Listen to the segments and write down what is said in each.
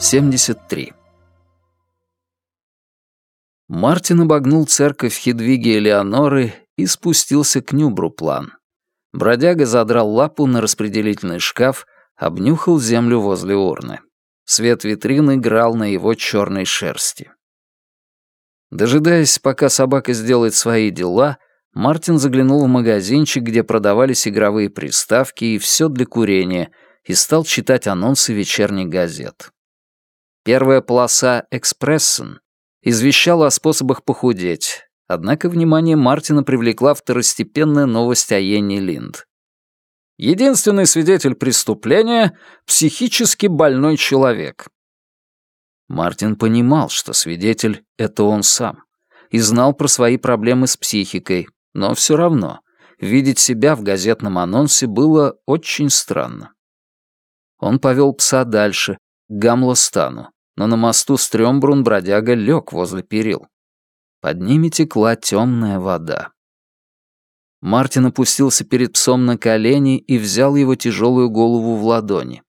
Семьдесят три. Мартин обогнул церковь Хедвиги Элеоноры и спустился к Нюбруплан. Бродяга задрал лапу на распределительный шкаф, обнюхал землю возле урны. Свет витрины играл на его черной шерсти. Дожидаясь, пока собака сделает свои дела, Мартин заглянул в магазинчик, где продавались игровые приставки и все для курения, и стал читать анонсы вечерних газет. Первая полоса «Экспрессен» извещала о способах похудеть, однако внимание Мартина привлекла второстепенная новость о Йенни Линд. Единственный свидетель преступления — психически больной человек. Мартин понимал, что свидетель — это он сам, и знал про свои проблемы с психикой, но все равно видеть себя в газетном анонсе было очень странно. Он повел пса дальше, к Гамлостану, но на мосту Стрёмбрун бродяга лег возле перил. Под ними текла темная вода. Мартин опустился перед псом на колени и взял его тяжелую голову в ладони.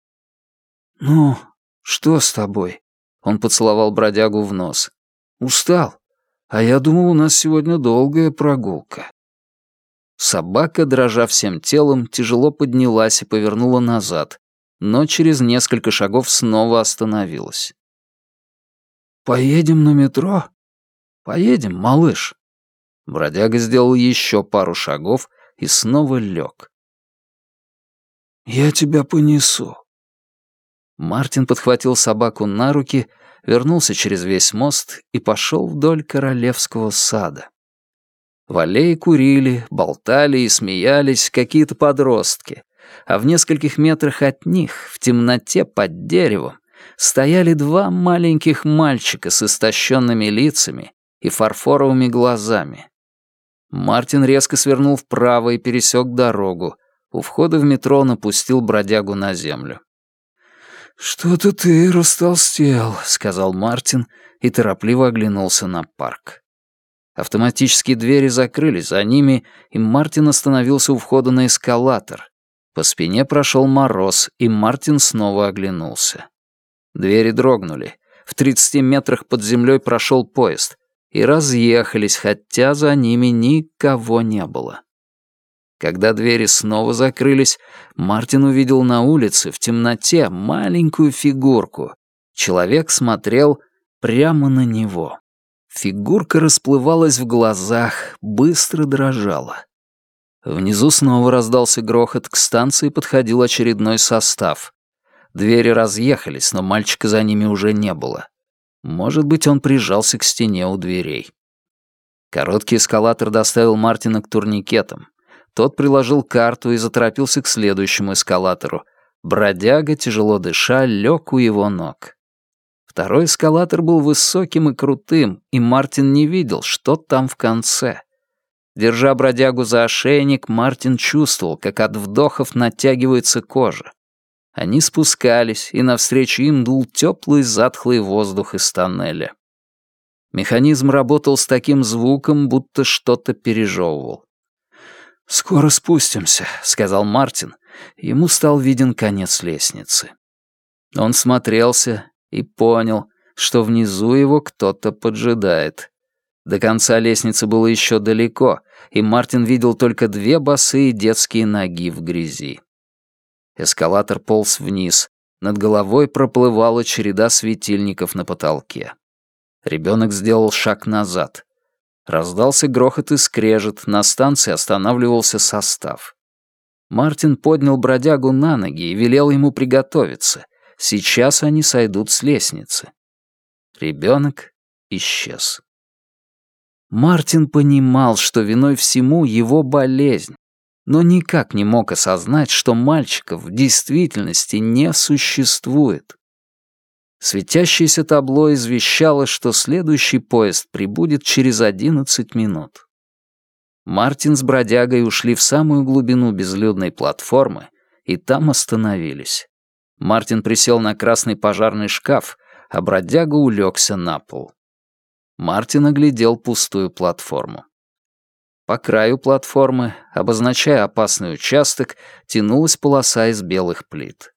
«Ну, что с тобой?» Он поцеловал бродягу в нос. «Устал? А я думал, у нас сегодня долгая прогулка». Собака, дрожа всем телом, тяжело поднялась и повернула назад, но через несколько шагов снова остановилась. «Поедем на метро?» «Поедем, малыш», Бродяга сделал еще пару шагов и снова лег. «Я тебя понесу». Мартин подхватил собаку на руки, вернулся через весь мост и пошел вдоль королевского сада. В аллее курили, болтали и смеялись какие-то подростки, а в нескольких метрах от них, в темноте под деревом, стояли два маленьких мальчика с истощенными лицами и фарфоровыми глазами. Мартин резко свернул вправо и пересек дорогу. У входа в метро напустил бродягу на землю. «Что-то ты растолстел», — сказал Мартин и торопливо оглянулся на парк. Автоматические двери закрылись за ними, и Мартин остановился у входа на эскалатор. По спине прошел мороз, и Мартин снова оглянулся. Двери дрогнули. В тридцати метрах под землей прошел поезд и разъехались, хотя за ними никого не было. Когда двери снова закрылись, Мартин увидел на улице в темноте маленькую фигурку. Человек смотрел прямо на него. Фигурка расплывалась в глазах, быстро дрожала. Внизу снова раздался грохот, к станции подходил очередной состав. Двери разъехались, но мальчика за ними уже не было. Может быть, он прижался к стене у дверей. Короткий эскалатор доставил Мартина к турникетам. Тот приложил карту и заторопился к следующему эскалатору. Бродяга, тяжело дыша, лег у его ног. Второй эскалатор был высоким и крутым, и Мартин не видел, что там в конце. Держа бродягу за ошейник, Мартин чувствовал, как от вдохов натягивается кожа. Они спускались, и навстречу им дул теплый затхлый воздух из тоннеля. Механизм работал с таким звуком, будто что-то пережевывал. «Скоро спустимся», — сказал Мартин. Ему стал виден конец лестницы. Он смотрелся и понял, что внизу его кто-то поджидает. До конца лестницы было еще далеко, и Мартин видел только две босые детские ноги в грязи. Эскалатор полз вниз. Над головой проплывала череда светильников на потолке. Ребенок сделал шаг назад. Раздался грохот и скрежет, на станции останавливался состав. Мартин поднял бродягу на ноги и велел ему приготовиться. Сейчас они сойдут с лестницы. Ребенок исчез. Мартин понимал, что виной всему его болезнь, но никак не мог осознать, что мальчиков в действительности не существует. Светящееся табло извещало, что следующий поезд прибудет через 11 минут. Мартин с бродягой ушли в самую глубину безлюдной платформы и там остановились. Мартин присел на красный пожарный шкаф, а бродяга улегся на пол. Мартин оглядел пустую платформу. По краю платформы, обозначая опасный участок, тянулась полоса из белых плит.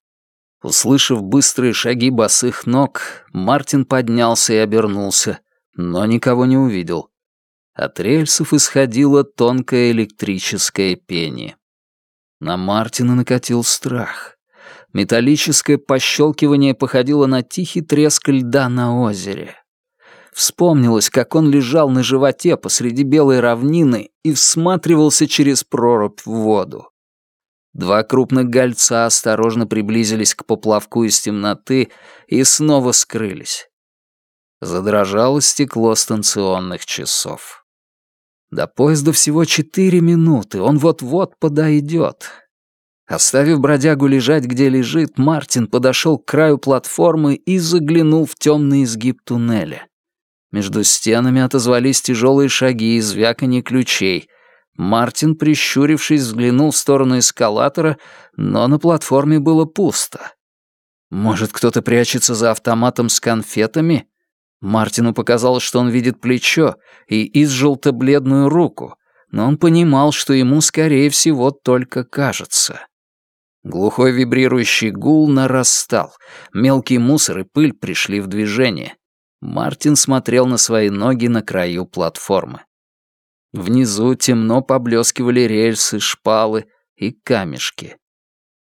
Услышав быстрые шаги босых ног, Мартин поднялся и обернулся, но никого не увидел. От рельсов исходило тонкое электрическое пение. На Мартина накатил страх. Металлическое пощелкивание походило на тихий треск льда на озере. Вспомнилось, как он лежал на животе посреди белой равнины и всматривался через прорубь в воду. Два крупных гольца осторожно приблизились к поплавку из темноты и снова скрылись. Задрожало стекло станционных часов. До поезда всего четыре минуты, он вот-вот подойдет. Оставив бродягу лежать, где лежит, Мартин подошел к краю платформы и заглянул в темный изгиб туннеля. Между стенами отозвались тяжелые шаги и звяканье ключей. Мартин, прищурившись, взглянул в сторону эскалатора, но на платформе было пусто. Может, кто-то прячется за автоматом с конфетами? Мартину показалось, что он видит плечо и изжелто-бледную руку, но он понимал, что ему, скорее всего, только кажется. Глухой вибрирующий гул нарастал, мелкий мусор и пыль пришли в движение. Мартин смотрел на свои ноги на краю платформы. Внизу темно поблескивали рельсы, шпалы и камешки.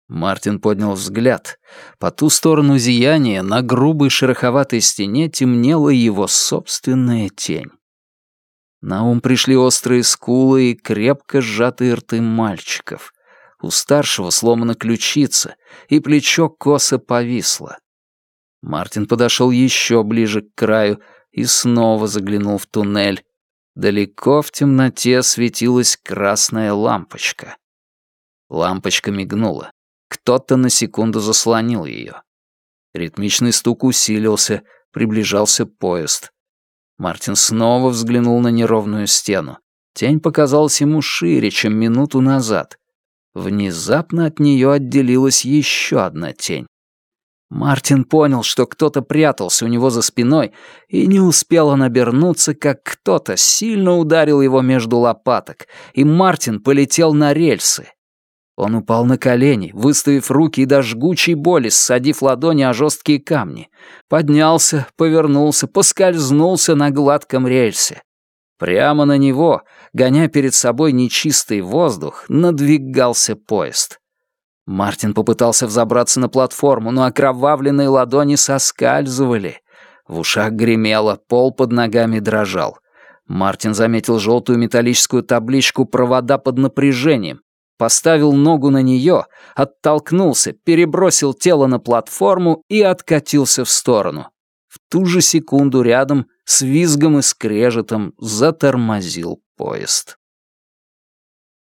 Мартин поднял взгляд. По ту сторону зияния на грубой шероховатой стене темнела его собственная тень. На ум пришли острые скулы и крепко сжатые рты мальчиков. У старшего сломана ключица, и плечо косо повисло. Мартин подошел еще ближе к краю и снова заглянул в туннель. Далеко в темноте светилась красная лампочка. Лампочка мигнула. Кто-то на секунду заслонил ее. Ритмичный стук усилился, приближался поезд. Мартин снова взглянул на неровную стену. Тень показалась ему шире, чем минуту назад. Внезапно от нее отделилась еще одна тень. Мартин понял, что кто-то прятался у него за спиной, и не успел он обернуться, как кто-то сильно ударил его между лопаток, и Мартин полетел на рельсы. Он упал на колени, выставив руки и до жгучей боли, ссадив ладони о жесткие камни. Поднялся, повернулся, поскользнулся на гладком рельсе. Прямо на него, гоня перед собой нечистый воздух, надвигался поезд. Мартин попытался взобраться на платформу, но окровавленные ладони соскальзывали. В ушах гремело, пол под ногами дрожал. Мартин заметил желтую металлическую табличку «Провода под напряжением», поставил ногу на нее, оттолкнулся, перебросил тело на платформу и откатился в сторону. В ту же секунду рядом с визгом и скрежетом затормозил поезд.